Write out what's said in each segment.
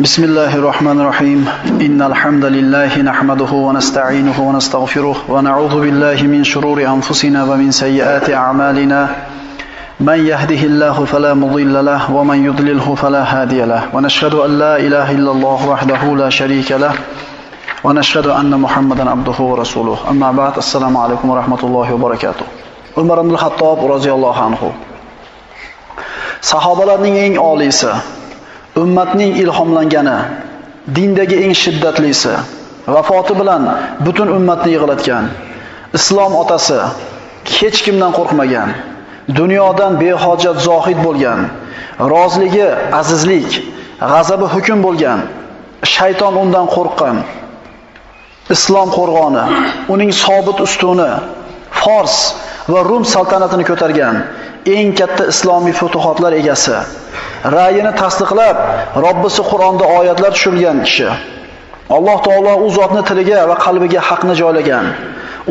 بسم الله الرحمن الرحيم إن الحمد لله نحمده ونستعينه ونستغفره ونعوذ بالله من شرور أنفسنا ومن سيئات أعمالنا من يهده الله فلا مضل له ومن يضلله فلا هادي له ونشهد أن لا إله إلا الله وحده لا شريك له ونشهد أن محمدا عبده ورسوله أما بعد السلام عليكم ورحمة الله وبركاته عمر بن الخطاب رضي الله عنه sahobalarning eng oliysi ummatning ilhomlangani, dindagi eng shiddatlisi, vafoti bilan butun ummatni yig'latgan, islom otasi, hech kimdan qo'rqmagan, dunyodan behojat zohid bo'lgan, rozligi azizlik, g'azabi hukm bo'lgan, shayton undan qo'rqqan, islom qo'rg'oni, uning sobit ustuni, Fors va Rum saltanatini ko'targan eng katta islomiy futuhotlar egasi ra'yini tasdiqlab, Robbisi Qur'onda oyatlar tushirgan kishi. Alloh taolo u zotni tiliga va qalbiga haqni joylagan.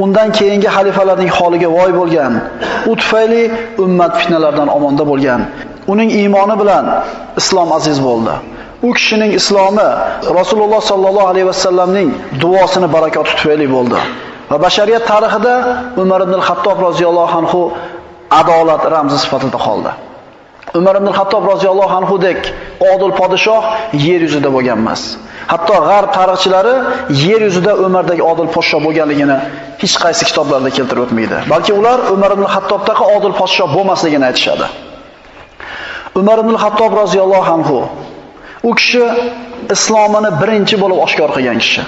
Undan keyingi xalifalarning holiga voy bo'lgan. U tufayli ummat fitnalardan omonda bo'lgan. Uning iymoni bilan islom aziz bo'ldi. U kishining islomi Rasululloh sallallohu alayhi vasallamning duosini barakoti tufayli bo'ldi. Va bashariyat tarixida Umar ibn al-Xattob roziyallohu anhu adolat ramzi sifatida qoldi. Umar ibn Xattob roziyallohu anhudek odil podshoh yer yuzida bo'lgan emas. Hatto g'arb tarixchilari yer yuzida Umardagi odil podshoh bo'lganligini hech qaysi kitoblarda keltirib o'tmaydi. Balki ular Umar ibn Xattobdagi odil podshoh bo'lmasligini aytishadi. Umar ibn Xattob roziyallohu anhu u kishi islomini birinchi bo'lib oshkor qilgan kishi.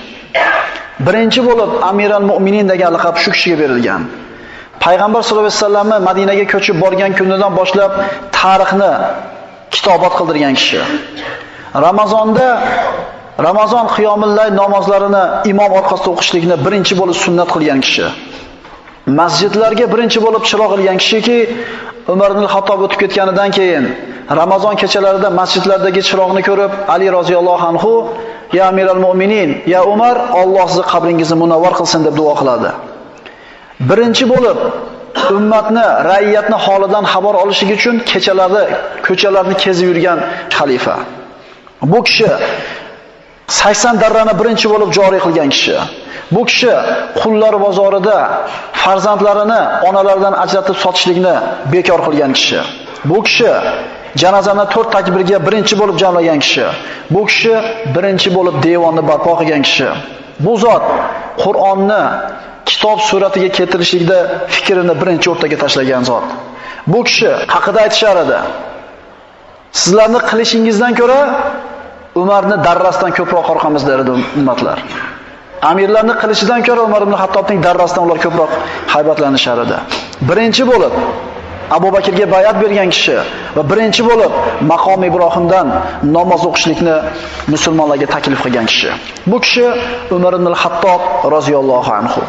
Birinchi bo'lib Amiral Mu'minin degan laqab shu kishiga berilgan. Payg'ambar sollallohu alayhi vasallamni Madinaga ko'chib borgan kunidan boshlab tarixni kitobat qildirgan kishi. Ramazonda Ramazon qiyomillay namozlarini imom orqasida o'qishlikni birinchi bo'lib sunnat qilgan kishi. Masjidlarga birinchi bo'lib chiroq ilgan kishiki, Umar ibn Xattob o'tib ketganidan keyin Ramazon kechalarida masjidlardagi chiroqni ko'rib, Ali roziyallohu anhu, "Ya Amiral Mu'minin, ya Umar, Alloh sizni qabringizni munavvar qilsin" deb duo qiladi. Birinchi bo'lib ummatni, ra'iyatni holidan xabar olishi uchun kechalarda ko'chalarni kezib yurgan xalifa. Bu kishi 80 darrani birinchi bo'lib joriy qilgan kishi. Bu kishi qullar bozorida farzandlarini onalardan ajratib sotishlikni bekor qilgan kishi. Bu kishi janozani 4 takbirga birinchi bo'lib jamlagan kishi. Bu kishi birinchi bo'lib devonni barpo qilgan kishi. Bu zot Qur'onni kitob suratiga keltirishlikda fikrini birinchi o'rtaga tashlagan zot. Bu kishi haqida aytishar edi. Sizlarni qilishingizdan ko'ra Umarni darrasdan ko'proq qorqamizlar edi ummatlar. Amirlarni qilishidan ko'ra Umar ibn Hattobning darrasdan ular ko'proq haybatlanishar edi. Birinchi bo'lib Abu Bakrga bayat bergan kishi va birinchi bo'lib maqom Ibrohimdan namoz o'qishlikni musulmonlarga taklif qilgan kishi. Bu kishi Umar ibn al-Hattob roziyallohu anhu.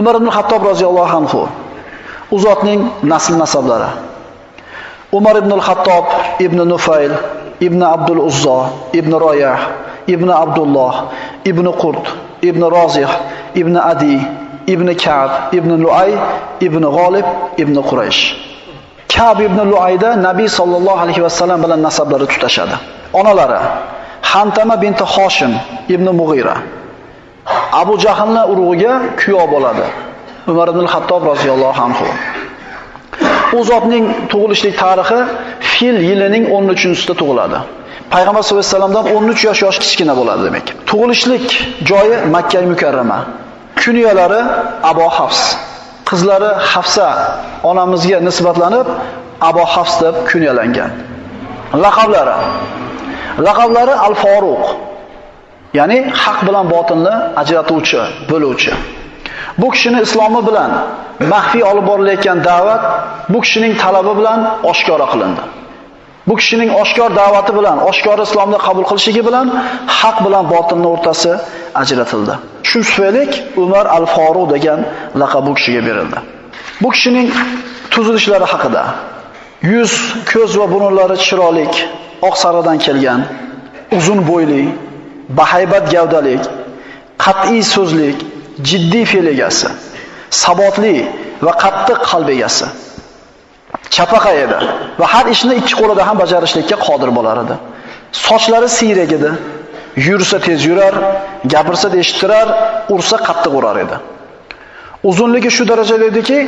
Umar ibn al-Hattob roziyallohu anhu u zotning nasl nasablari. Umar ibn al-Hattob ibn Nufayl ibn Abdul Uzza ibn Royah ibn Abdulloh ibn Qurt ibn Rozih ibn Adi ibn Ka'b ibn Lu'ay ibn G'olib ibn Quraysh. Ka'b ibn Lu'ayda Nabiy sallallohu alayhi vasallam bilan nasablari tutashadi. Onalari Hantama binti Hoshim ibn Mughira. Abu Jahlning urug'iga kuyov bo'ladi. Umar ibn al-Hattob roziyallohu anhu. U zotning tug'ilishlik tarixi fil yilining 13-sida tug'iladi. Payg'ambar sollallohu alayhi vasallamdan 13 yosh yosh kichkina bo'ladi demak. Tug'ilishlik joyi Makka mukarrama. Kunyalari Abu Hafs. Qizlari Hafsa onamizga nisbatlanib Abu Hafs deb kunyalangan. Laqablari Laqablari Al-Faruq. Ya'ni haq bilan botinni ajratuvchi, bo'luvchi. Bu kishini islomi bilan maxfiy olib borilayotgan da'vat bu kishining talabi bilan oshkora qilindi. Bu kishining oshkor da'vati bilan, oshkor islomni qabul qilishligi bilan haq bilan botinning o'rtasi ajratildi. Shu tufayli Umar al-Faruq degan laqab bu kishiga berildi. Bu kishining tuzilishlari haqida yuz, ko'z va burunlari chiroyli, oq saradan kelgan, uzun bo'yli, bahaybat gavdalik, qat'iy so'zlik, jiddiy fe'l egasi, sabotli va qattiq qalb egasi. Chapaqa edi va har ishni ikki qo'lida ham bajarishlikka qodir bo'lar edi. Sochlari siyrak edi. Yursa tez yurar, gapirsa eshittirar, ursa qattiq urar edi. Uzunligi shu darajada ediki,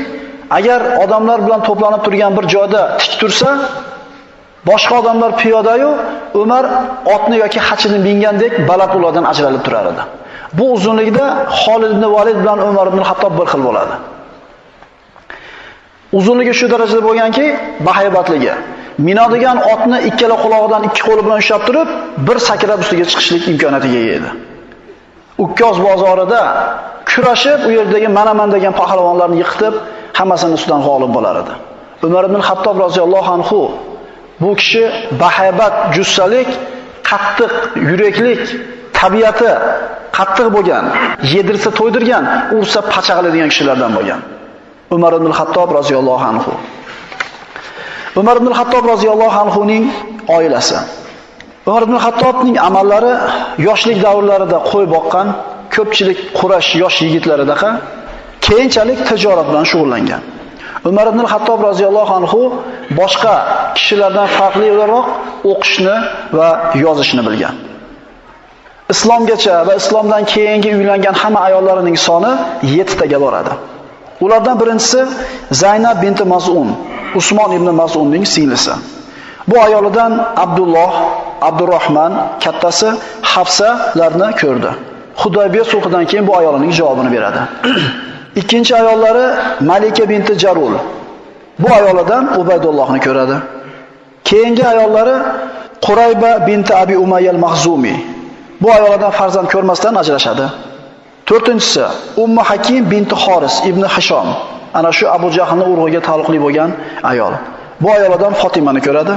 agar odamlar bilan to'planib turgan bir joyda tik tursa, boshqa odamlar piyoda-yu, Umar otni yoki hachini mingandek balat ulardan ajralib turar edi. Bu uzunlikda Xolid ibn Valid bilan Umar ibn Xattob bir xil bo'ladi. Uzunligi shu darajada bo'lganki, bahaybatligi. Minadigan otni ikkala qulog'idan ikki qo'li bilan ushlab turib, bir sakrab ustiga chiqishlik imkoniyatiga ega edi. Ukkoz bozorida kurashib, u yerdagi manaman degan pahlavonlarni yiqitib, hammasini ustidan g'olib bo'lar edi. Umar ibn Xattob roziyallohu anhu bu kishi bahaybat, jussalik, qattiq yuraklik, tabiati qattiq bo'lgan, yedirsa to'ydirgan, ursa pachaqladigan kishilardan bo'lgan. Umar ibn Xattob roziyallohu anhu. Umar ibn Xattob roziyallohu anhu ning oilasi. Umar ibn Xattobning amallari yoshlik davrlarida qo'y boqqan, ko'pchilik Qurash yosh yigitlaridaqa keyinchalik tijorat bilan shug'ullangan. Umar ibn Xattob roziyallohu anhu boshqa kishilardan farqli o'laroq o'qishni va yozishni bilgan. Islomgacha va islomdan keyingi uylangan hamma ayollarining soni 7 taga boradi. Ulardan birinchisi Zaynab binti Maz'un, Usmon ibn Maz'unning singlisi. Bu ayolidan Abdulloh, Abdurrahman kattasi Hafsalarni ko'rdi. Hudaybiya sulhidan keyin bu ayolining javobini beradi. Ikkinchi ayollari Malika binti Jarul. Bu ayolidan Ubaydullohni ko'radi. Keyingi ayollari Qurayba binti Abi Umayyal Mahzumi. Bu ayolidan farzand ko'rmasdan ajrashadi. To'rtinchisi Ummu Hakim binti Xoris ibn Hishom. Ana shu Abu Jahlning urug'iga taalluqli bo'lgan ayol. Bu ayoldan Fatimani ko'radi.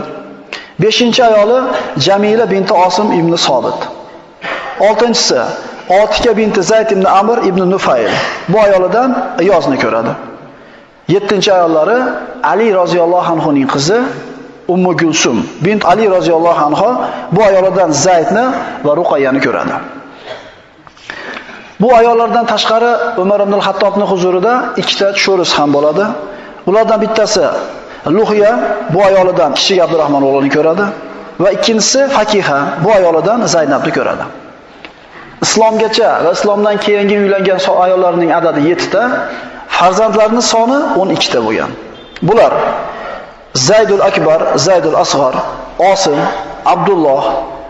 Beshinchi ayoli Jamila binti Osim ibn Sobit. Oltinchisi Otika binti Zayd ibn Amr ibn Nufayl. Bu ayolidan Iyozni ko'radi. Yettinchi ayollari Ali roziyallohu anhuning qizi Ummu Gulsum bint Ali roziyallohu anha bu ayoldan Zaydni va Ruqayyani ko'radi. Bu ayollardan tashqari Umar ibn al-Hattobning huzurida ikkita sho'ris ham bo'ladi. Ulardan bittasi Luhiya bu ayolidan kichik Abdurrahmon o'g'lini ko'radi va ikkinchisi Fakiha bu ayolidan Zaynabni ko'radi. Islomgacha va islomdan keyingi uylangan ayollarning adadi 7 ta, farzandlarining soni 12 ta bo'lgan. Bular Zaydul Akbar, Zaydul Asg'ar, Osim, Abdulloh,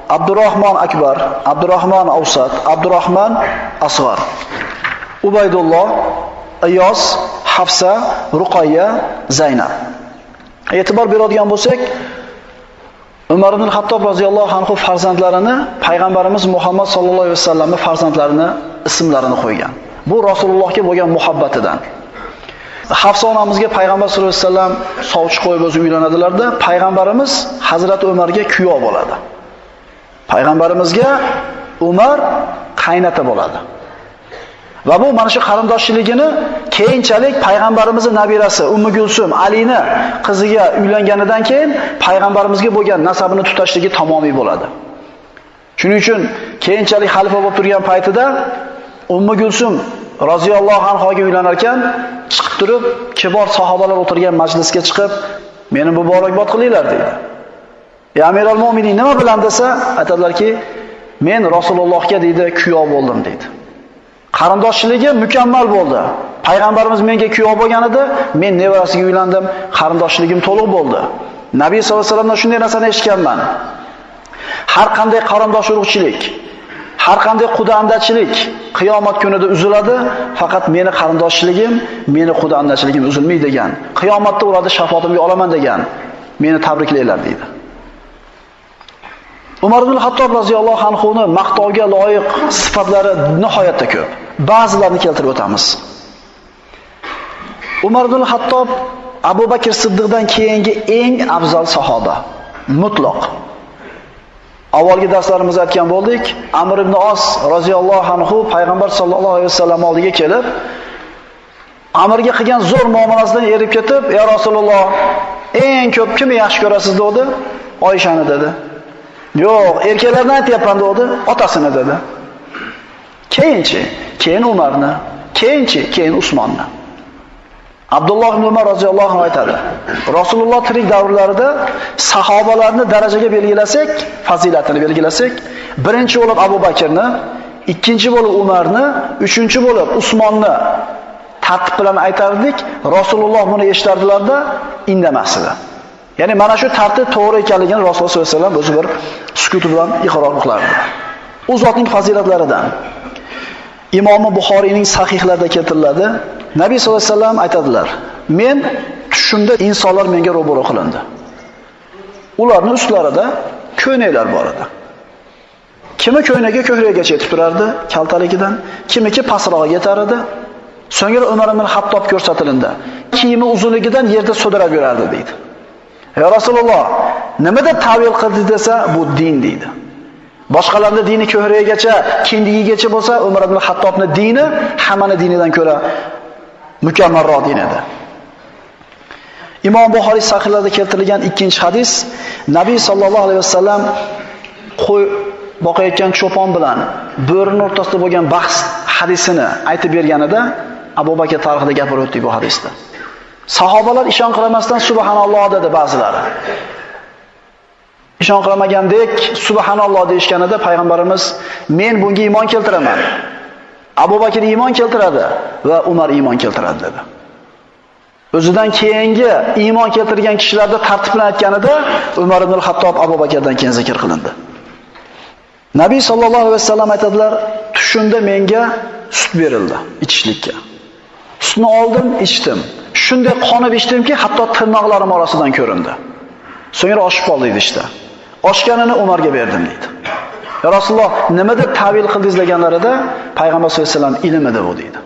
Abdurrahmon Akbar, Abdurrahmon Awsat, Abdurrahmon Asg'ar. Ubaydulloh, Iyos, Hafsa, Ruqayya, Zaynab. E'tibor beradigan bo'lsak, Umar ibn Hattob roziyallohu anhu farzandlarini payg'ambarimiz Muhammad sallallohu alayhi vasallamning farzandlarini ismlarini qo'ygan. Bu Rasulullohga bo'lgan muhabbatidan. Hafsa onamizga payg'ambar sollallohu alayhi vasallam sovchi qo'yib o'zi uylanadilarda, payg'ambarimiz Hazrat Umarga kuyov bo'ladi. Payg'ambarimizga Umar qaynota bo'ladi. Va bu mana shu qarindoshchiligini keyinchalik payg'ambarimizning nabirasi Ummu Gulsum Alini qiziga uylanganidan keyin payg'ambarimizga bo'lgan nasabini tutashligi tamomiy bo'ladi. Shuning uchun keyinchalik xalifa bo'lib turgan paytida Ummu Gulsum roziyallohu anhoga uylanar ekan, chiqib turib, kibor sahobalar o'tirgan majlisga chiqib, meni muborakbod qilinglar dedi. Ya Amiral Mu'minin nima bilan desa, aytadilarki, men Rasulullohga deydi, kuyov bo'ldim deydi. Qarindoshligi mukammal bo'ldi. Payg'ambarimiz menga kuyov bo'lgan edi, men nevarasiga uylandim, qarindoshligim to'liq bo'ldi. Nabiy sollallohu alayhi vasallamdan shunday narsani eshitganman. Har qanday qarindosh urug'chilik, har qanday qudandachilik qiyomat kunida uziladi, faqat meni qarindoshligim, meni qudandachiligim uzilmaydi degan. Qiyomatda ularni shafaatimga olaman degan. Meni tabriklaylar deydi. Umar ibn Hattob roziyallohu anhu ni maqtovga loyiq sifatlari nihoyatda ko'p. Ba'zilarini keltirib o'tamiz. Umar ibn Hattob Abu Bakr Siddiqdan keyingi eng afzal sahoba, mutlaq. Avvalgi darslarimizda aytgan bo'ldik, Amr ibn Os roziyallohu anhu payg'ambar sollallohu alayhi vasallam oldiga kelib, Amirga qilgan zo'r muomalasidan erib ketib, "Ya Rasululloh, eng ko'p kimni yaxshi ko'rasiz?" dedi. Oyshani dedi. Yo'q, erkaklardan aytyapman dedi, otasini dedi. Keyinchi, keyin Umarni, keyinchi, keyin Usmonni. Abdulloh ibn Umar roziyallohu anhu aytadi. Rasululloh tirik davrlarida sahobalarni darajaga belgilasak, fazilatini belgilasak, birinchi bo'lib Abu Bakrni, ikkinchi bo'lib Umarni, uchinchi bo'lib Usmonni tartib bilan aytardik. Rasululloh buni eshitardilarda indamasdi. Ya'ni mana shu tartib to'g'ri ekanligini Rasululloh sollallohu alayhi vasallam o'zi bir sukut bilan iqror qilardi. U zotning fazilatlaridan Imom Buxoriyning sahihlarida keltiriladi. Nabiy sollallohu alayhi vasallam aytadilar: "Men tushimda insonlar menga ro'baro qilindi. Ularning ustlarida ko'ynaklar bor edi. Kimi ko'ynagi ko'kragacha yetib turardi, kaltaligidan, kimiki pastroqqa yetar edi. So'ngra Umar ibn Hattob ko'rsatilindi. Kiyimi uzunligidan yerda sudrab yurardi deydi. "Ya Rasululloh, nima deb ta'vil qildi desa, bu din" deydi. Boshqalarning dini ko'hragigacha, kindigigacha bo'lsa, Umar ibn Hattobning dini hammani dinidan ko'ra mukammalroq din edi. Imom Buxoriy sahihlarida keltirilgan ikkinchi hadis Nabiy sallallohu alayhi vasallam qo'y boqayotgan cho'pon bilan bo'rining o'rtasida bo'lgan bahs hadisini aytib berganida Abu Bakr tarixida gapirib o'tdik bu hadisda. Sahobalar ishon qilmasdan subhanalloh dedi ba'zilari. Ishon qilmagandek subhanalloh deyshganida payg'ambarimiz men bunga iymon keltiraman. Abu Bakr iymon keltiradi va Umar iymon keltiradi dedi. O'zidan keyingi iymon keltirgan kishilarni tartib bilan aytganida Umar ibn al-Hattob Abu Bakrdan keyin zikr qilindi. Nabiy sallallohu alayhi vasallam aytadilar, tushunda menga sut berildi ichishlikka. Sutni oldim, ichdim. Shunday qonib ichdimki, hatto tirnoqlarim orasidan ko'rindi. So'ngra oshib qoldi ishda. Oshganini Umarga berdim deydi. Ya Rasululloh, nima deb ta'vil qildingiz deganlarida payg'ambar sollallohu alayhi vasallam ilm edi bu deydi.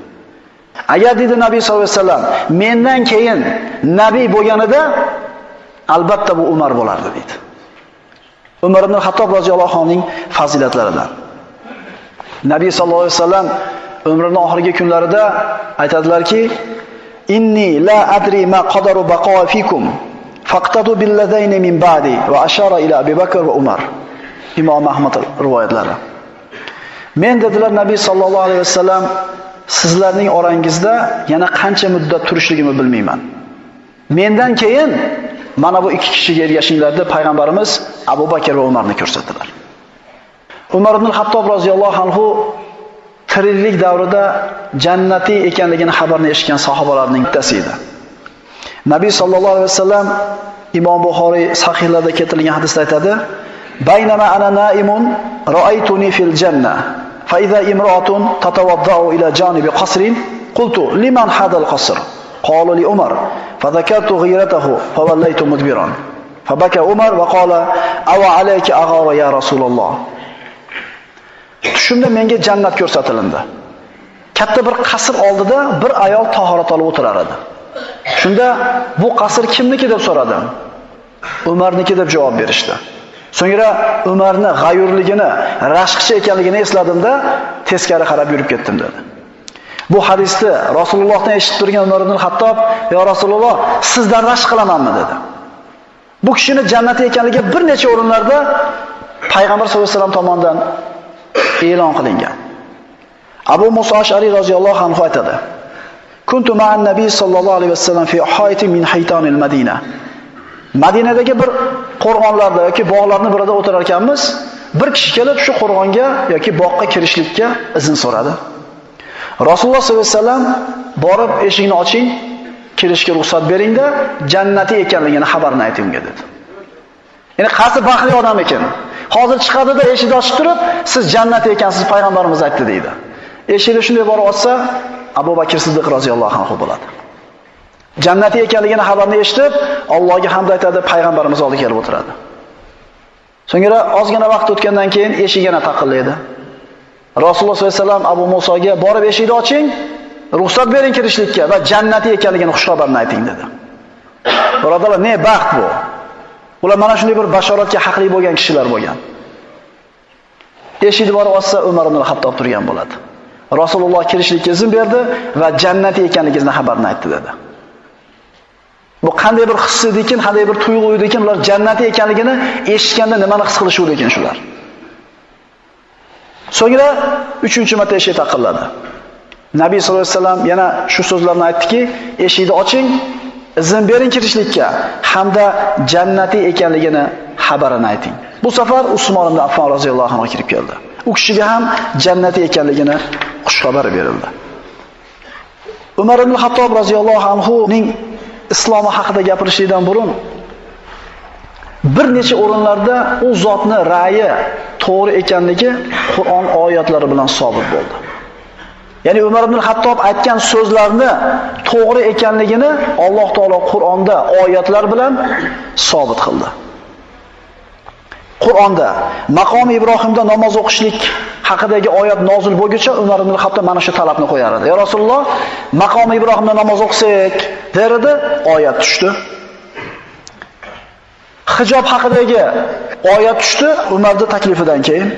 Agar dedi Nabiy sollallohu alayhi vasallam mendan keyin nabiy bo'lganida albatta bu Umar bo'lardi deydi. Umar ibn Xattob roziyallohu anhuning fazilatlaridan. Nabiy sollallohu alayhi vasallam umrining oxirgi kunlarida aytadilarki, inni la adri ma qadaru baqo fikum faqtadu billadaini min ba'di va ashara ila Abu Bakr va Umar. Imom Ahmad rivoyatlari. Men dedilar Nabiy sallallohu alayhi vasallam sizlarning orangizda yana qancha muddat turishligimni bilmayman. Mendan keyin mana bu ikki kishiga ergashinglar deb payg'ambarimiz Abu Bakr va Umarni ko'rsatdilar. Umar ibn Hattob roziyallohu anhu tiriklik davrida jannati ekanligini xabarni eshitgan sahobalarning bittasi edi. Nabiy sallallohu alayhi vasallam Imom Buxoriy sahihlarida keltirilgan hadisda aytadi: "Baynama ana naimun ra'aytuni fil janna fa idza imra'atun tatawadda'u ila janibi qasrin qultu liman hadal qasr?" قالوا لعمر فذكرت غيرته فوليت مدبرا فبكى عمر وقال أو عليك أغار يا رسول الله Tushimda menga jannat ko'rsatilindi. Katta bir qasr oldida bir ayol tahorat olib o'tirar edi. Shunda bu qasr kimniki deb so'radim. Umarniki deb javob berishdi. So'ngra Umarni g'ayurligini, rashqchi ekanligini esladimda, teskari qarab yurib ketdim dedi. Bu hadisni Rasulullohdan eshitib turgan Umar ibn Hattob, "Ya Rasululloh, sizdan rashq qilamanmi?" dedi. Bu kishini jannat ekanligi bir necha o'rinlarda payg'ambar sollallohu alayhi vasallam tomonidan e'lon qilingan. Abu Musa Ash'ari roziyallohu anhu aytadi: "Kuntu ma'an nabiy sallallohu alayhi vasallam fi hayati min haytanil Madina." Madinadagi bir qo'rg'onlarda yoki bog'larning birida o'tirar ekanmiz, bir kishi kelib shu qo'rg'onga yoki bog'ga kirishlikka izn so'radi. Rasululloh sollallohu alayhi vasallam borib eshikni oching, kirishga ruxsat beringda, jannati ekanligini xabarini ayting unga dedi. Ya'ni qasi baxtli odam ekan? Hozir chiqadida eshik ochib turib, siz jannat ekansiz payg'ambarimiz aytdi deydi. Eshikni shunday borib ochsa, Abu Bakr Siddiq roziyallohu anhu bo'ladi. Jannati ekanligini xabarni eshitib, Allohga hamd aytadi, payg'ambarimiz oldiga kelib o'tiradi. So'ngra ozgina vaqt o'tgandan keyin eshik yana taqillaydi. Rasululloh sollallohu alayhi vasallam Abu Musoga borib eshikni oching, ruxsat bering kirishlikka va jannati ekanligini xushxabarni ayting dedi. Birodarlar, ne baxt bu? Ular mana shunday bir bashoratga haqli bo'lgan kishilar bo'lgan. Eshikni borib ossa Umar ibn al-Xattob turgan bo'ladi. Rasululloh kirishlikka izn berdi va jannati ekanligingizni xabarni aytdi dedi. Bu qanday bir his ekan, qanday bir tuyg'u ekan, ular jannati ekanligini eshitganda nimani his qilishuvdi ekan shular. So'ngra 3-chi marta eshik taqilladi. Nabiy sollallohu alayhi vasallam yana shu so'zlarni aytdiki, eshikni oching, izn bering kirishlikka hamda jannatiy ekanligini xabarini ayting. Bu safar Usmon ibn Affon roziyallohu anhu kirib keldi. U kishiga ham jannatiy ekanligini xushxabar berildi. Umar ibn Hattob roziyallohu anhu ning islomi haqida gapirishidan burun bir necha o'rinlarda u zotni ra'yi to'g'ri ekanligi Qur'on oyatlari bilan sobit bo'ldi. Ya'ni Umar ibn Hattob aytgan so'zlarni to'g'ri ekanligini Alloh taolo Qur'onda oyatlar bilan sobit qildi. Qur'onda maqom Ibrohimda namoz o'qishlik haqidagi oyat nozil bo'lguncha Umar ibn Hattob mana shu talabni qo'yar edi. Ya Rasululloh, maqom Ibrohimda namoz o'qisak, der edi, oyat tushdi. Hijob haqidagi oyat tushdi Umarning taklifidan keyin.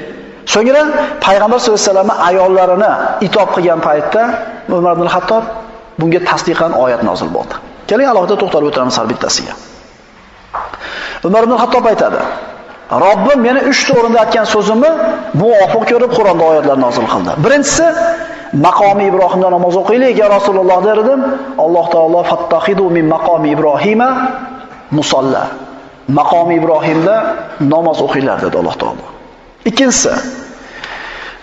So'ngra payg'ambar sollallohu alayhi vasallam ayollarini itob qilgan paytda Umar ibn Hattob bunga tasdiqan oyat nozil bo'ldi. Keling alohida to'xtalib o'tiramiz har bittasiga. Umar ibn Hattob aytadi: Robbim meni 3 ta o'rinda aytgan so'zimni muvofiq ko'rib Qur'onda oyatlar nozil qildi. Birinchisi maqomi Ibrohimda namoz o'qinglar, ya Rasululloh derdim. Alloh taolo fattahidu min maqomi Ibrohima musalla. Maqomi Ibrohimda namoz o'qinglar dedi Alloh taolo. Ikkinchisi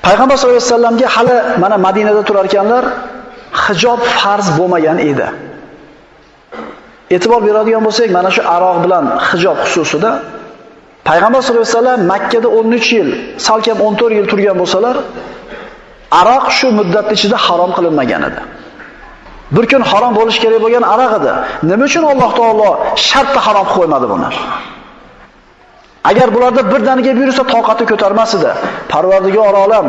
Payg'ambar sollallohu alayhi vasallamga hali mana Madinada turar ekanlar, hijob farz bo'lmagan edi. E'tibor beradigan bo'lsak, mana shu aroq bilan hijob xususida Payg'ambar sollallohu alayhi vasallam Makka da 13 yil, salkam 14 yil turgan bo'lsalar, aroq shu muddat ichida harom qilinmagan edi. Bir kun harom bo'lish kerak bo'lgan aroq edi. Nima uchun Alloh taolo shartda harom qo'ymadi buni? Agar bularda birdaniga virusa toqati ko'tarmas edi. Parvardigor olam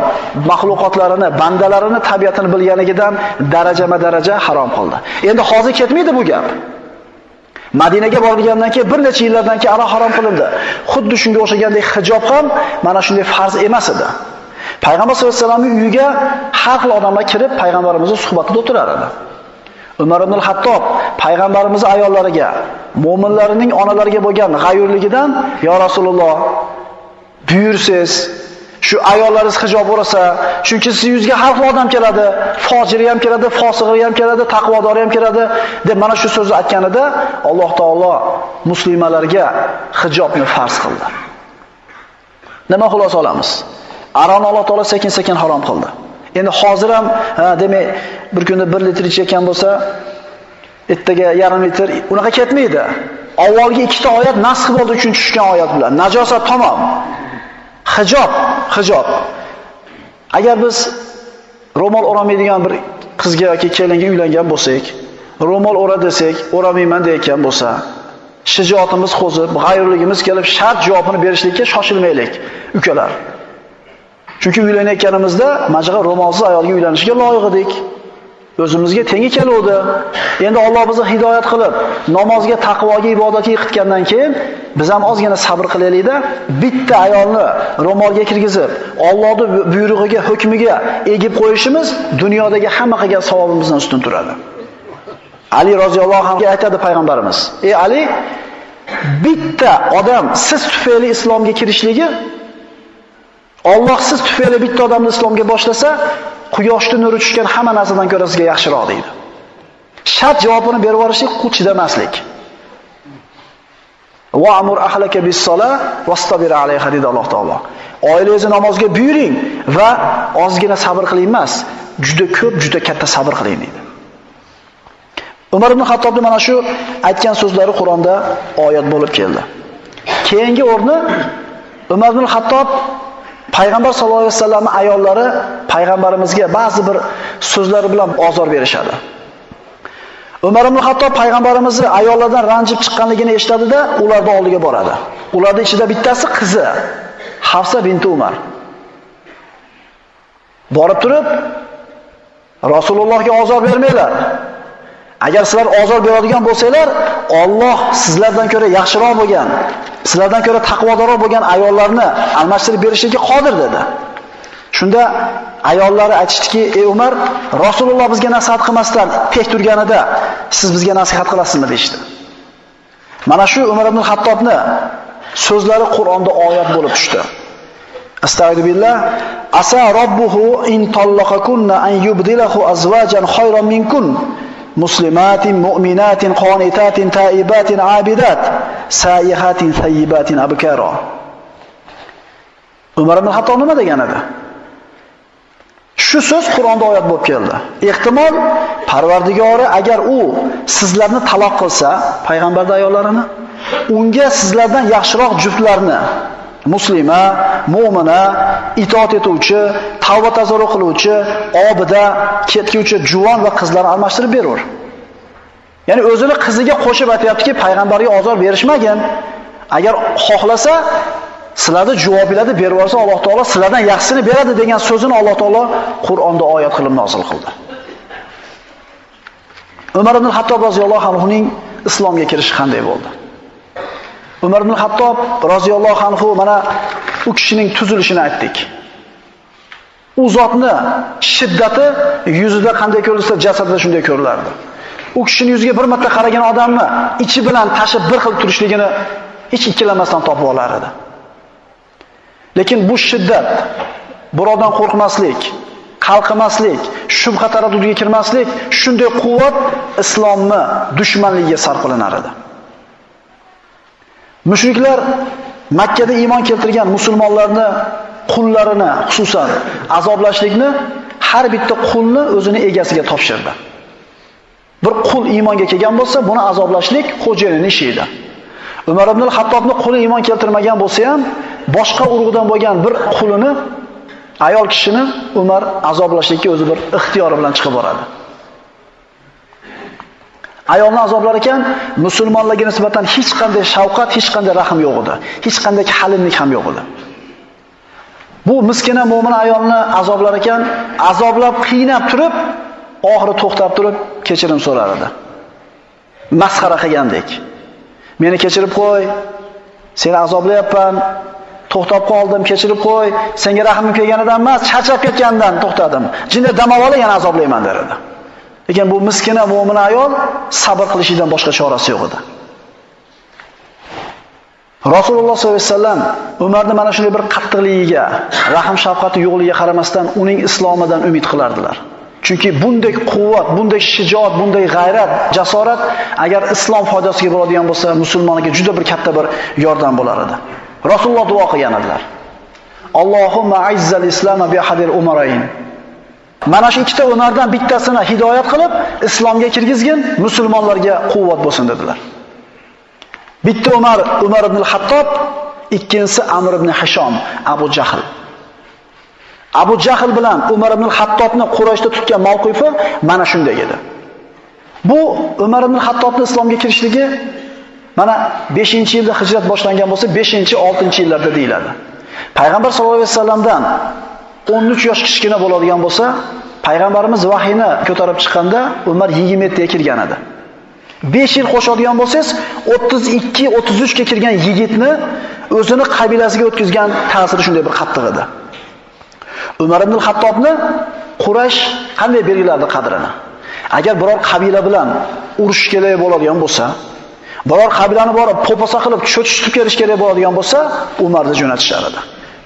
mahluqotlarini, bandalarini tabiatini bilganigidan darajama-daraja harom qildi. Endi hozir ketmaydi bu gap. Madinaga borgandan keyin bir necha yillardan keyin aro harom qilindi. Xuddi shunga o'xshagandek hijob ham mana shunday farz emas edi. Payg'ambar sollallohu alayhi vasallamning uyiga har xil odamlar kirib payg'ambarimizning suhbatida o'tirar edi. Umar ibn al-Hattob payg'ambarimiz ayollariga, mu'minlarining onalariga bo'lgan g'ayurligidan, "Ya Rasululloh, buyursiz, shu ayollaringiz hijob o'rasa, chunki siz yuzga har xil odam keladi, fojiri ham keladi, fosig'i ham keladi, taqvodori ham keladi" deb mana shu so'zni aytganida Alloh taolo muslimalarga hijobni farz qildi. Nima xulosa olamiz? Aron Alloh taolo sekin-sekin harom qildi. Endi hozir ham, ha, demak, bir kunda 1 litr ichayotgan bo'lsa, ertaga yarim litr unaqa ketmaydi. Avvalgi ikkita oyat nasx bo'ldi uchinchi tushgan oyat bilan. Najosat tamom. Hijob, hijob. Agar biz ro'mol o'ramaydigan bir qizga yoki kelinga uylangan bo'lsak, ro'mol o'ra desak, o'ramayman deyotgan bo'lsa, shijoatimiz qo'zib, g'ayrligimiz kelib shart javobini berishlikka shoshilmaylik, ukalar. Chunki uylanayotganimizda majg'a ro'molsiz ayolga uylanishga loyiq edik. O'zimizga tengi keluvdi. Endi Alloh bizni hidoyat qilib, namozga, taqvoga, ibodatga yiqitgandan keyin biz ham ozgina sabr qilaylikda, bitta ayolni ro'molga kirgizib, Allohning buyrug'iga, hukmiga egib qo'yishimiz dunyodagi hamma qilgan savobimizdan ustun turadi. Ali roziyallohu anhu aytadi payg'ambarimiz: "Ey Ali, bitta odam siz tufayli islomga kirishligi Alloh siz tufayli bitta odamni islomga boshlasa, quyoshni nuri tushgan hamma narsadan ko'ra sizga yaxshiroq deydi. Shart javobini berib yuborishlik qul Va amur ahlaka bis-sola vastabir alayha dedi Alloh taolo. Oilangizni namozga buyuring va ozgina sabr qiling emas, juda ko'p, juda katta sabr qiling dedi. Umar ibn Xattobning mana shu aytgan so'zlari Qur'onda oyat bo'lib keldi. Keyingi o'rni Umar ibn Xattob Payg'ambar sollallohu alayhi vasallamning ayollari payg'ambarimizga ba'zi bir so'zlari bilan ozor berishadi. Umar ibn Xattob payg'ambarimizni ayollardan ranjib chiqqanligini eshitadi-da, ularning oldiga boradi. Ularning ichida bittasi qizi Hafsa binti Umar. Borib turib Rasulullohga ozor bermanglar. Agar sizlar ozor beradigan bo'lsanglar, Alloh sizlardan ko'ra yaxshiroq bo'lgan, sizlardan ko'ra taqvodorroq bo'lgan ayollarni almashtirib berishiga qodir dedi. Shunda ayollari aytishdiki, "Ey Umar, Rasululloh bizga nasihat qilmasdan tek turganida siz bizga nasihat qilasizmi?" deshti. Mana shu Umar ibn Xattobni so'zlari Qur'onda oyat bo'lib tushdi. Astagfiru billah. Asa robbuhu in tallaqakunna an yubdilahu azwajan khayran minkun. Muslimatin mu'minatin qonitatin taibatin abidat sayihatin sayyibatin abkaro. Umar ibn Hattob nima degan edi? Shu so'z Qur'onda oyat bo'lib keldi. Ehtimol Parvardigori agar u sizlarni taloq qilsa, payg'ambarda ayollarini, unga sizlardan yaxshiroq juftlarni muslima, mu'mina, itoat etuvchi, tavba tazarru qiluvchi, obida, ketguvchi juvon va qizlarni almashtirib beraver. Ya'ni o'zini qiziga qo'shib aytayaptiki, payg'ambarga ozor berishmagin. Agar xohlasa, sizlarni javobinglarni berib yuborsa Alloh taolo sizlardan yaxshisini beradi degan so'zini Alloh taolo Qur'onda oyat qilib nozil qildi. Umar ibn Hattob roziyallohu anhuning islomga kirishi qanday bo'ldi? Umar ibn Hattob roziyallohu anhu mana u kishining tuzilishini aytdik. U zotni shiddati yuzida qanday ko'rilsa, jasadida shunday ko'rilardi. U kishining yuziga bir marta qaragan odamni ichi bilan tashib bir xil turishligini hech ikkilanmasdan topib olar edi. Lekin bu shiddat, birovdan qo'rqmaslik, qalqimaslik, shubha taraddudiga kirmaslik, shunday quvvat islomni dushmanligiga sarf qilinar edi. Mushriklar Makka da iymon keltirgan musulmonlarni qullarini xususan azoblashlikni har bitta qulni o'zini egasiga topshirdi. Bir qul iymonga kelgan bo'lsa, buni azoblashlik xo'jayinining ishi edi. Umar ibn al-Xattobning quli iymon keltirmagan bo'lsa ham, boshqa urug'dan bo'lgan bir qulini ayol kishini Umar azoblashlikka o'zi bir ixtiyori bilan chiqib boradi. Ayolni azoblar ekan, musulmonlarga nisbatan hech qanday shafqat, hech qanday rahm yo'q edi. Hech qanday halimlik ham yo'q edi. Bu miskina mo'min ayolni azoblar ekan, azoblab qiynab turib, oxiri to'xtab turib kechirim so'rar edi. Masxara qilgandek. Meni kechirib qo'y. Seni azoblayapman. To'xtab qoldim, kechirib qo'y. Senga rahmim kelganidan emas, charchab ketgandan to'xtadim. Jinda dam olib yana azoblayman der edi. Lekin bu miskina mu'min ayol sabr qilishidan boshqa chorasi yo'q edi. Rasululloh sollallohu alayhi vasallam Umarni mana shunday bir qattiqligiga, rahm shafqati yo'qligiga qaramasdan uning islomidan umid qilardilar. Chunki bunday quvvat, bunday shijoat, bunday g'ayrat, jasorat agar islom foydasiga bo'ladigan bo'lsa, musulmonlarga juda bir katta bir yordam bo'lar edi. Rasululloh duo qilgan edilar. Allohumma aizzal islama bi hadil umarayn. Mana shu ikkita Umardan bittasini hidoyat qilib, islomga kirgizgin, musulmonlarga quvvat bo'lsin dedilar. Bitta Umar, Umar ibn al-Hattob, ikkinchisi Amr ibn Hashom, Abu Jahl. Abu Jahl bilan Umar ibn al-Hattobni Qurayshda tutgan mavqifi mana shunday edi. Bu Umar ibn al-Hattobning islomga kirishligi mana 5-yilda hijrat boshlangan bo'lsa, 5-6-yillarda deyiladi. Payg'ambar sollallohu alayhi vasallamdan 13 yosh kichkina bo'ladigan bo'lsa, payg'ambarimiz vahiyni ko'tarib chiqqanda Umar 27 ga kirgan edi. 5 yil qo'shadigan bo'lsangiz, 32-33 ga kirgan yigitni o'zini qabilasiga o'tkazgan ta'siri shunday bir qattiq edi. Umar ibn al-Hattobni Quraysh qanday belgilardi qadrini? Agar biror qabila bilan urush kerak bo'ladigan bo'lsa, biror qabilani borib po'posa qilib cho'chishib kelish kerak bo'ladigan bo'lsa, Umarni jo'natishar edi.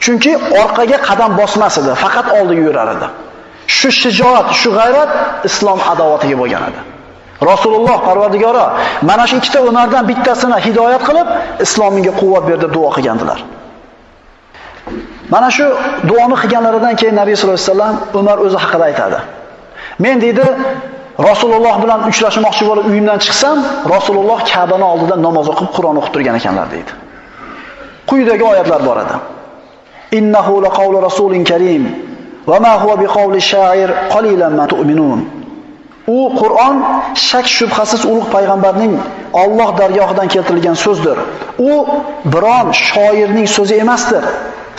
Chunki orqaga qadam bosmas edi, faqat oldiga yurar edi. Shu shijoat, shu g'ayrat islom adovatiga bo'lgan edi. Rasululloh Parvardigori mana shu ikkita Umardan bittasini hidoyat qilib, islomiga quvvat berdi, duo qilgandilar. Mana shu duoni qilganlaridan keyin Nabiy sollallohu alayhi vasallam Umar o'zi haqida aytadi. Men deydi, Rasululloh bilan uchrashmoqchi bo'lib uyimdan chiqsam, Rasululloh Ka'bani oldida namoz o'qib, Qur'on o'qib turgan ekanlar deydi. Quyidagi oyatlar bor edi. Innahu laqawlu rasulin karim va ma huwa biqawli sha'ir qalilan ma tu'minun. U Qur'on shak shubhasiz ulug' payg'ambarning Alloh dargohidan keltirilgan so'zdir. U biron shoirning so'zi emasdir.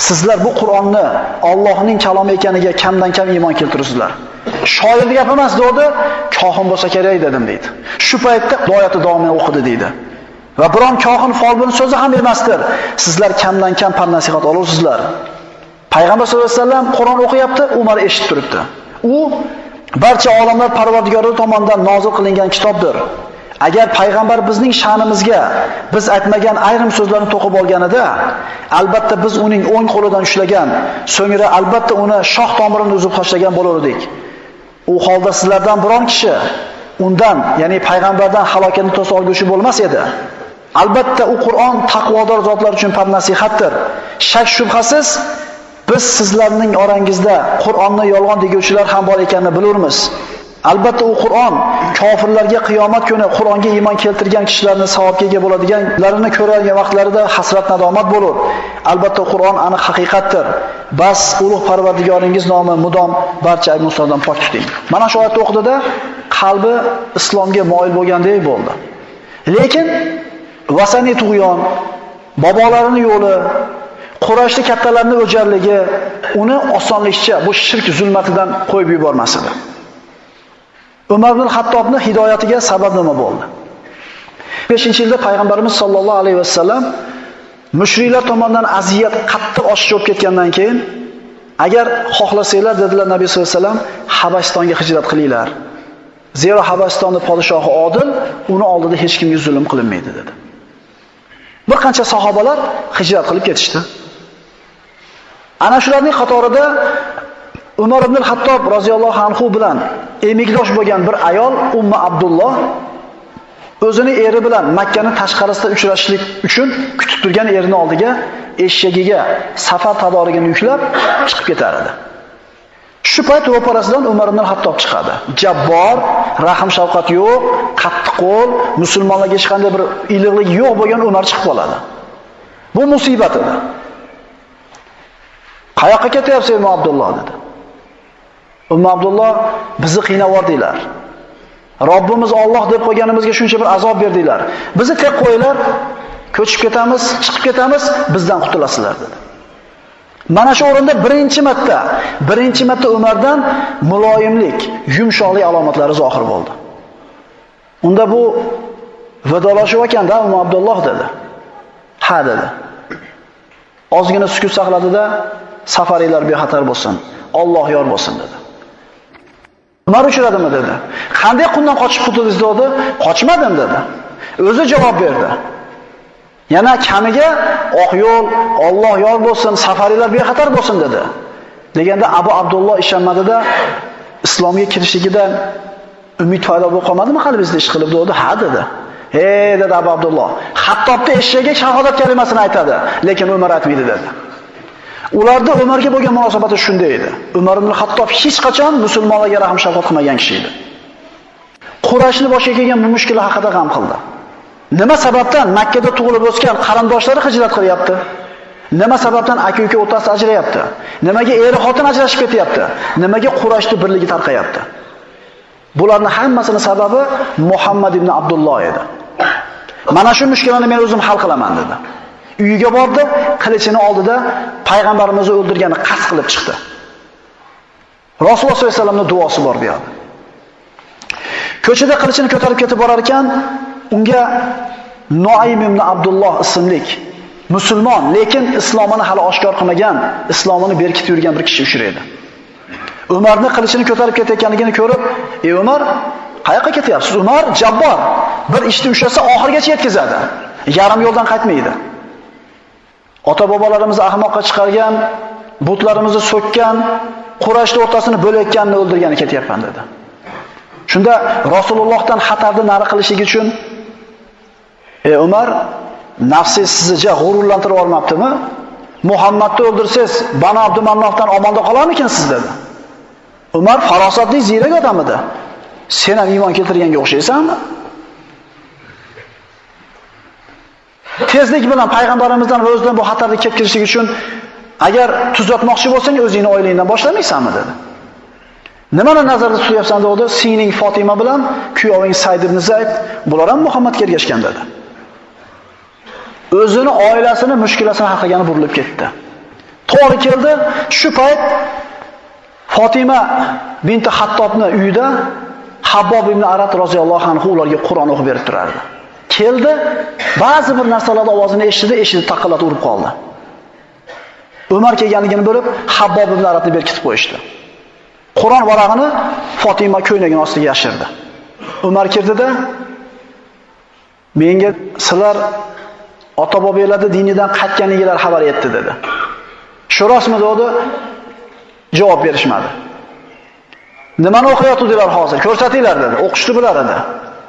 Sizlar bu Qur'onni Allohning kalomi ekaniga kamdan kam iymon keltirasizlar. Shoirni gapi emas dedi, kohin bo'lsa kerak dedim deydi. Shu paytda oyati davomini o'qidi deydi. Va biron kohin folbin so'zi ham emasdir. Sizlar kamdan kam pand nasihat olasizlar. Payg'ambar sollallohu alayhi vasallam Qur'on o'qiyapti, Umar eshitib turibdi. U barcha olamlar Parvardigori tomonidan nozil qilingan kitobdir. Agar payg'ambar bizning sha'nimizga biz aytmagan ayrim so'zlarni to'qib olganida, albatta biz uning o'ng qo'lidan ushlagan, so'ngra albatta uni shoh tomirini uzib tashlagan bo'lar edik. U holda sizlardan biron kishi undan, ya'ni payg'ambardan halokatni to'sa olguchi bo'lmas edi. Albatta u Qur'on taqvodor zotlar uchun pand nasihatdir. Shak shubhasiz biz sizlarning orangizda Qur'onni yolg'on deguvchilar ham bor ekanini bilurmiz. Albatta u Qur'on kofirlarga qiyomat kuni Qur'onga iymon keltirgan kishilarning savobga ega bo'ladiganlarini ko'rgan vaqtlarida hasrat nadomat bo'lur. Albatta Qur'on aniq haqiqatdir. Bas ulug' Parvardigoringiz nomi mudom barcha ayb nuqsondan pok tuting. Mana shu oyatni o'qidida qalbi islomga moyil bo'lgandek bo'ldi. Lekin vasani tug'yon, bobolarining yo'li, Qurayshli kattalarning o'jarligi uni osonlikcha bu shirk zulmatidan qo'yib yubormas edi. Umar ibn Hattobning hidoyatiga sabab nima bo'ldi? 5-yilda payg'ambarimiz sollallohu alayhi vasallam mushriklar tomonidan aziyat qattiq oshib bo'lib ketgandan keyin agar xohlasanglar dedilar Nabiy sollallohu alayhi vasallam Habasistonga hijrat qilinglar. Zero Habasistonning podshohi odil, uni oldida hech kimga zulm qilinmaydi dedi. Bir qancha sahobalar hijrat qilib ketishdi. Ana shularning qatorida Umar ibn al-Hattob roziyallohu anhu bilan emikdosh bo'lgan bir ayol Umma Abdulloh o'zini eri bilan Makkani tashqarisida uchrashishlik uchun kutib turgan erini oldiga eshagiga safar tadorigini yuklab chiqib ketar edi. Shu payt ro'parasidan Umar ibn Hattob chiqadi. Jabbor, rahim shafqat yo'q, qattiq qo'l, musulmonlarga hech qanday bir iliqlik yo'q bo'lgan Umar chiqib qoladi. Bu musibat edi. Qayoqqa ketyapsiz, Umar Abdulloh dedi. Umma Abdulloh bizni qiynavordinglar. Robbimiz Alloh deb qo'yganimizga shuncha bir azob berdinglar. Bizni tek qo'yinglar, ko'chib ketamiz, chiqib ketamiz, bizdan qutulasizlar dedi. Mana shu o'rinda birinchi marta, birinchi marta Umardan muloyimlik, yumshoqlik alomatlari zohir bo'ldi. Unda bu vidolashuv ekanda Umar Abdulloh dedi. Ha dedi. Ozgina sukut saqladida safaringlar bexatar bo'lsin, Alloh yor bo'lsin dedi. Umar uchradimi dedi. Qanday qundan qochib qutildingiz dedi. Qochmadim dedi. O'zi javob berdi. Yana kamiga oq yo'l, Alloh yor bo'lsin, safaringlar bexatar bo'lsin dedi. Deganda Abu Abdulloh ishonmadida islomga kirishligidan umid paydo bo'lib qolmadimi qalbingizda ish qilib dedi. Ha dedi. Hey dedi Abu Abdulloh. Hattobda eshagiga shahodat kalimasini aytadi, lekin Umar aytmaydi dedi. Ularda Umarga bo'lgan munosabati shunday edi. Umar ibn Hattob hech qachon musulmonlarga rahm shafqat qilmagan kishi edi. Qurayshni boshiga kelgan bu mushkula haqida g'am qildi. Nima sababdan Makka da tug'ilib o'sgan qarindoshlari hijrat qilyapti? Nima sababdan aka-uka o'rtasida ajrayapti? Nimaga eri xotin ajrashib ketyapti? Nimaga Qurayshning birligi tarqayapti? Bularning hammasini sababi Muhammad ibn Abdulloh edi. Mana shu mushkulani men o'zim hal qilaman dedi. Uyiga bordi, qilichini oldida payg'ambarimizni o'ldirgani qasd qilib chiqdi. Rasululloh sollallohu alayhi vasallamning duosi bor bu yerda. Ko'chada qilichini ko'tarib ketib borar ekan, unga Noaym ibn Abdulloh ismlik musulmon, lekin islomini hali oshkor qilmagan, islomini berkitib yurgan bir kishi uchraydi. Umarni qilichini ko'tarib ketayotganligini ko'rib, "Ey Umar, qayoqqa ketyapsiz? Umar jabbor. Bir ishni ushlasa oxirgacha yetkazadi. Yarim yo'ldan qaytmaydi." Ota bobolarimiz ahmoqqa chiqargan, butlarimizni so'kkan, Qurayshning o'rtasini bo'layotganini o'ldirgani ketyapman dedi. Shunda Rasulullohdan xatarni nari qilishlik uchun "Ey Umar, nafsingiz sizni ja g'ururlantirib olmabdimi? Muhammadni o'ldirsangiz, Banu Abdumannofdan omonda qolarmikinsiz?" dedi. Umar farosatli ziyrak odam edi. Sen ham iymon keltirganga o'xshaysanmi? Tezlik bilan payg'ambarimizdan o'zidan bu xatarni kelib kirishlik uchun agar tuzatmoqchi bo'lsang, o'zingni oilangdan boshlamaysanmi dedi. Nimani nazarda tutyapsan dedi? Singling Fatima bilan kuyoving Said ibn Zayd bular ham Muhammadga ergashgan dedi. O'zini oilasini mushkulasini haqigani burilib ketdi. To'g'ri keldi, shu payt Fatima binti Hattobni uyida Habbob ibn Arat roziyallohu anhu ularga Qur'on o'qib berib turardi. Keldi, ba'zi bir narsalarning ovozini eshitdi, eshitib taqillatib urib qoldi. Umar kelganligini bilib, Habbob ibn Aratni berkitib qo'yishdi. Qur'on varag'ini Fatima ko'ynagining ostiga yashirdi. Umar kirdida Menga sizlar ota bobolarning dinidan qaytganligilar xabar yetdi dedi. Shu rostmi dedi? Javob berishmadi. Nimani o'qiyotdilar hozir? Ko'rsatinglar dedi. O'qishni bilar edi.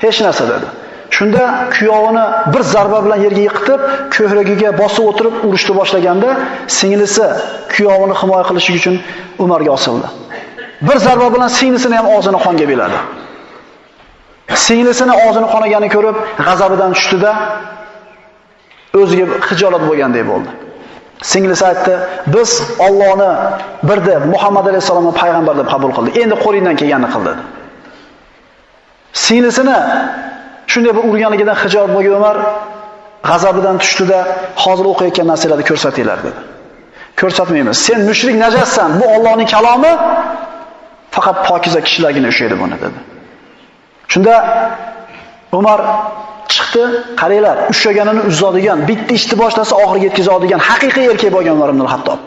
Hech narsa dedi. Shunda kuyovini bir zarba bilan yerga yiqitib, ko'hragiga bosib o'tirib urishni boshlaganda, singlisi kuyovini himoya qilish uchun Umarga osildi. Bir zarba bilan singlisini ham og'zini qonga beladi. Singlisini og'zini qonaganini ko'rib, g'azabidan tushdida o'ziga xijolat bo'lgandek bo'ldi. Singlisi aytdi, "Biz Allohni bir deb Muhammad alayhisolamni payg'ambar deb qabul qildik. Endi qo'lingdan kelganini qil" dedi. Singlisini shunday bir urganligidan xijolat bo'lgan Umar g'azabidan tushdi-da, "Hozir o'qiyotgan narsalarni ko'rsatinglar" dedi. Ko'rsatmaymiz. Sen mushrik najassan. Bu Allohning kalomi. Faqat pokiza kishilargina ushlaydi buni dedi. Shunda Umar chiqdi, qaranglar, ushlaganini uzadigan, bitta ishni boshlasa oxiriga yetkazadigan haqiqiy erkak bo'lgan Umar ibn Hattob.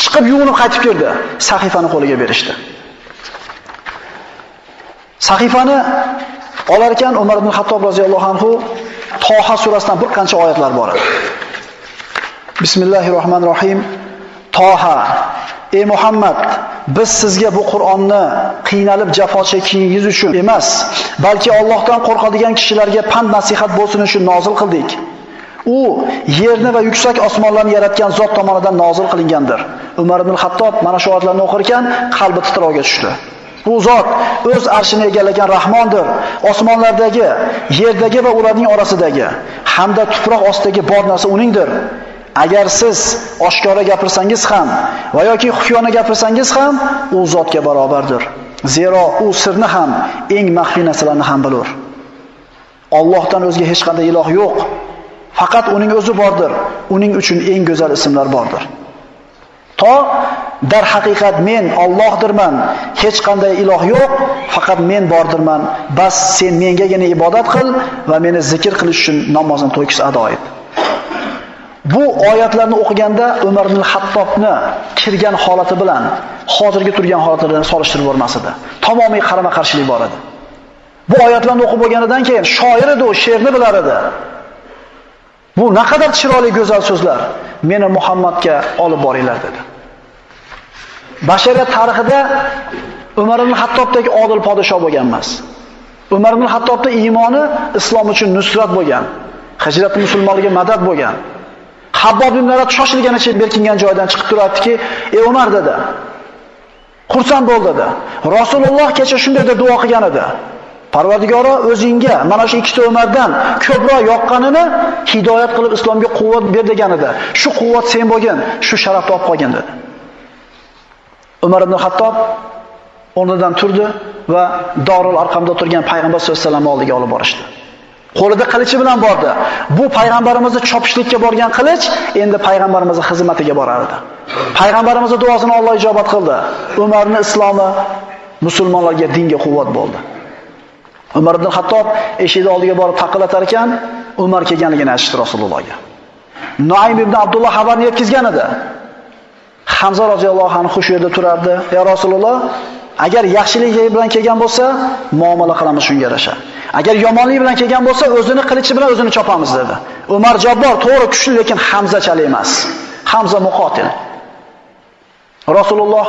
Chiqib yuvinib qaytib keldi, sahifani qo'liga berishdi. Sahifani olar ekan Umar ibn Hattob roziyallohu anhu Toha surasidan bir qancha oyatlar bor edi. Bismillahirrohmanirrohim. Toha Ey Muhammad, biz sizga bu Qur'onni qiynalib jafo chekingiz uchun emas, balki Allohdan qo'rqadigan kishilarga pand nasihat bo'lsin uchun nozil qildik. U yerni va yuksak osmonlarni yaratgan zot tomonidan nozil qilingandir. Umar ibn Xattob mana shu oyatlarni o'qir ekan, qalbi titroqga tushdi. Bu zot o'z arshini egallagan Rahmondir. Osmonlardagi, yerdagi va ularning orasidagi hamda tuproq ostidagi bor narsa uningdir. Agar siz oshkora gapirsangiz ham va yoki xufiyona gapirsangiz ham u zotga barobardir. Zero u sirni ham, eng maxfiy narsalarni ham bilur. Allohdan o'zga hech qanday iloh yo'q. Faqat uning o'zi bordir. Uning uchun eng go'zal ismlar bordir. To dar haqiqat men Allohdirman. Hech qanday iloh yo'q, faqat men bordirman. Bas sen mengagina ibodat qil va meni zikr qilish uchun namozni to'kis ado et. Bu oyatlarni o'qiganda Umar ibn Hattobni kirgan holati bilan hozirgi turgan holati bilan solishtirib bo'lmas edi. Tamomiy qarama-qarshilik bor edi. Bu oyatlarni o'qib bo'lganidan keyin shoir edi, u she'rni bilar edi. Bu naqadar chiroyli go'zal so'zlar. Meni Muhammadga olib boringlar dedi. Bashariyat tarixida Umar ibn Hattobdek odil podshoh bo'lgan emas. Umar ibn Hattobning iymoni islom uchun nusrat bo'lgan. Hijrat musulmonlarga madad bo'lgan. Habbob ibn Arat shoshilganicha berkingan joydan chiqib turardiki, "Ey Umar" dedi. "Xursand bo'l" dedi. Rasululloh kecha shunday deb duo qilgan edi. Parvardigoro o'zingga mana shu ikkita Umardan ko'proq yoqqanini hidoyat qilib islomga quvvat ber degan edi. Shu quvvat sen bo'lgin, shu sharafni olib qolgin dedi. Umar ibn Hattob o'rnidan turdi va Dorul Arqamda turgan payg'ambar sollallohu alayhi vasallam oldiga olib borishdi. Qo'lida qilichi bilan bordi. Bu payg'ambarimizni chopishlikka borgan qilich endi payg'ambarimizning xizmatiga borardi. Payg'ambarimizning duosini Alloh ijobat qildi. Umarning islomi musulmonlarga dinga quvvat bo'ldi. Umar ibn Hattob eshigi oldiga borib taqillatar ekan, Umar kelganligini aytishdi Rasulullohga. Nuaym ibn Abdullah xabarni yetkazgan edi. Hamza roziyallohu anhu shu yerda turardi. "Ya Rasululloh, agar yaxshilik bilan kelgan bo'lsa, muomala qilamiz shunga yarasha. Agar yomonlik bilan kelgan bo'lsa, o'zini qilichi bilan o'zini chopamiz" dedi. Umar Jabbor to'g'ri kuchli, lekin Hamzachalik emas. Hamza muqotil. Rasululloh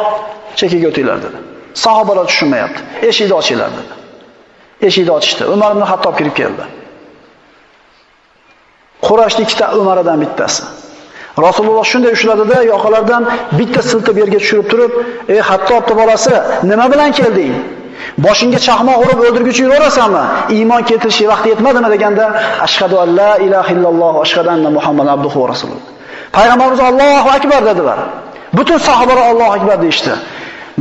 chekiga o'tinglar dedi. Sahobalar tushunmayapti. Eshikni ochinglar dedi. Eshikni ochishdi. Umar ibn Hattob kirib keldi. Qurashning ikkita Umaridan bittasi. Rasululloh shunday ushladida, yoqalardan bitta siltib yerga tushirib turib, "Ey Hattobning bolasi, nima bilan kelding? Boshingga chaqmoq urib o'ldirguchi yuraverasanmi? Iymon keltirish vaqti yetmadimi?" deganda, "Ashhadu an la ilaha illalloh va ashhadu anna Muhammadan abduhu va rasuluh." Payg'ambarimiz Allohu akbar dedilar. Butun sahobalar Allohu akbar deyishdi.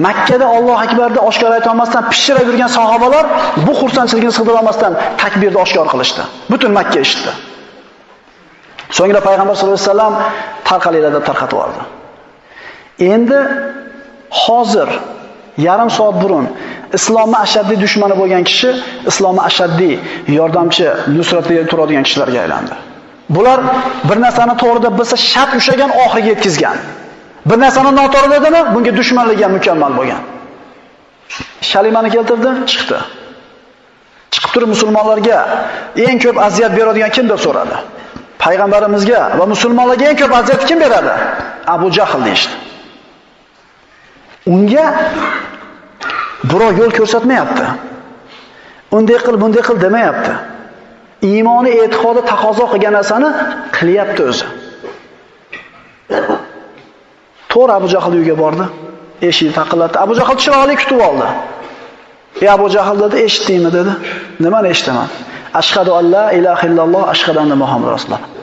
Makkada Allohu akbarni oshkor ayta olmasdan pishirib yurgan sahobalar bu xursandchiligini sig'dira olmasdan takbirni oshkor qilishdi. Butun Makka eshitdi. So'ngra payg'ambar sollallohu alayhi vasallam tarqalinglar deb tarqatib yubordi. Endi hozir yarim soat burun islomni ashaddiy dushmani bo'lgan kishi islomni ashaddiy yordamchi, nusratga turadigan kishilarga aylandi. Bular bir narsani to'g'ri deb bilsa, shart ushagan oxiriga yetkazgan. Bir narsani noto'g'ri dedimi, bunga dushmanligi ham mukammal bo'lgan. Shalimani keltirdi, chiqdi. Chiqib turib musulmonlarga eng ko'p aziyat beradigan kim deb so'radi. Payg'ambarimizga va musulmonlarga eng ko'p aziyat kim beradi? Abu Jahl deyshti. Unga Biroq yo'l ko'rsatmayapti. Unday qil, bunday qil demayapti. Iymoni, e'tiqodi taqozo qilgan narsani qilyapti o'zi. To'g'ri Abu Jahl uyiga bordi. Eshikni taqillatdi. Abu Jahl chiroyli kutib oldi. Ey Abu Jahl dedi, eshitdingmi dedi. Nimani eshitaman? Ashhadu an la ilaha illalloh, ashhadu anna Muhammad rasululloh.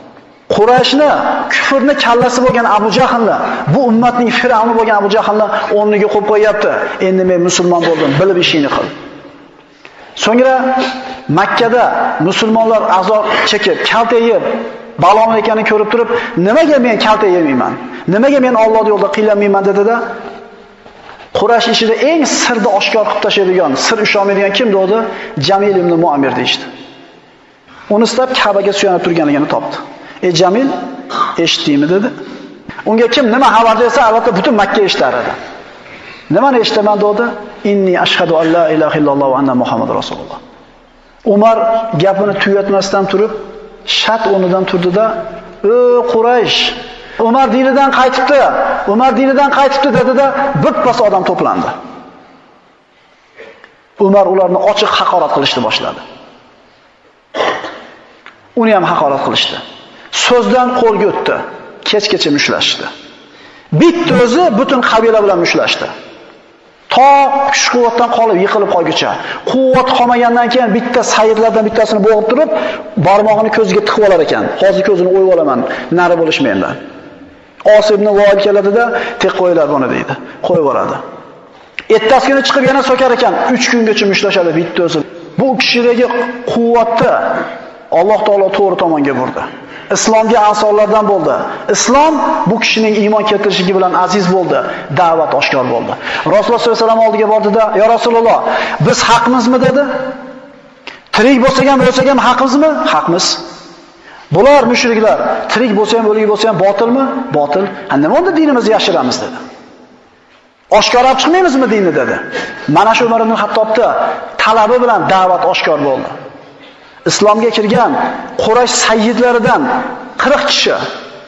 Qurayshni kufrni kallasi bo'lgan Abu Jahlni, bu ummatning firavni bo'lgan Abu Jahlni o'rniga qo'yib qo'yapti. Endi men musulmon bo'ldim, bilib ishingni qil. So'ngra Makkada musulmonlar azob chekib, kaltayib, balon ekanini ko'rib turib, nimaga men kalta yemayman? Nimaga men Alloh yo'lida qiylanmayman dedida, Qurash ishida eng sirni oshkor qilib tashlaydigan, sir usholmaydigan kim dedi? Jamil ibn Muamir deydi. Uni istab Ka'baga suyanib turganligini topdi. "Ey Jamil, eshitdingmi?" dedi. Unga kim nima xabar desa, albatta butun Makka eshitar edi. Nimani eshitaman dedi? Inni ashhadu an la ilaha illalloh va anna Muhammad rasululloh. Umar gapini tugatmasdan turib, shat o'rnidan turdida, "O Quraysh, Umar dinidan qaytibdi. Umar dinidan qaytibdi dedida, birpas odam to'plandi. Umar ularni ochiq haqorat qilishni boshladi. Uni ham haqorat qilishdi. So'zdan qo'lga o'tdi. Kechgacha mushlashdi. Bitta o'zi butun qabila bilan mushlashdi. To kuch-quvvatdan qolib yiqilib qolguncha. Quvvat qolmagandan keyin bitta sayyidlardan bittasini bo'g'ib turib, barmog'ini ko'ziga tiqib olar ekan. Hozir ko'zini o'yib olaman, nari bo'lishmayman. Os Osibni voyib keladida, tek qo'ylar buni deydi. Qo'yib boradi. Ertasi kuni chiqib yana so'kar ekan, 3 kungacha mushlashadi bitta o'zi. Bu kishidagi quvvatni Alloh taolo to'g'ri tomonga burdi. Islomga asoslardan bo'ldi. Islom bu kishining iymon keltirishligi bilan aziz bo'ldi, da'vat oshkor bo'ldi. Rasululloh sollallohu alayhi vasallam oldiga bordida, "Ya Rasululloh, biz haqmizmi?" dedi. Tirik bo'lsak ham, o'lsak ham haqmizmi? Haqmiz. Bular mushriklar, tirik bo'lsa ham, o'lik bo'lsa ham botilmi? Botil. Ha nima onda dinimizni yashiramiz dedi. Oshkor chiqmaymizmi dinni dedi. Mana shu Umar ibn Hattobda talabi bilan da'vat oshkor bo'ldi. Islomga kirgan Quraysh sayyidlaridan 40 kishi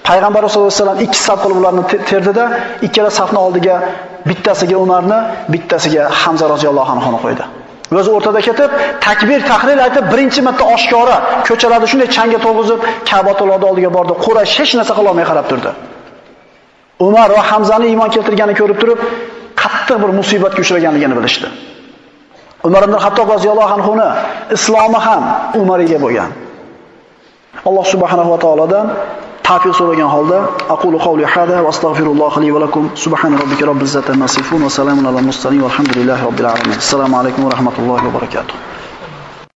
Payg'ambar sollallohu alayhi vasallam ikki saf qilib ularni terdida, ikkala safni oldiga bittasiga Umarni, bittasiga Hamza roziyallohu anhuni qo'ydi. O'zi o'rtada ketib, takbir, tahlil aytib, birinchi marta oshkora ko'chalarda shunday changga to'g'izib, Ka'batullohni oldiga bordi. Quraysh hech narsa qila olmay qarab turdi. Umar va Hamzani iymon keltirganini ko'rib turib, qattiq bir musibatga uchraganligini bilishdi. Umar ibn Hattob roziyallohu anhu islomi ham Umariga bo'lgan. Alloh subhanahu va taolodan tavfiq so'ragan holda aqulu qawli hada va astagfirulloh li va lakum subhana robbika robbil izzati amma yasifun va salamun alal mursalin valhamdulillahi robbil alamin. Assalomu alaykum va rahmatullohi va barakatuh.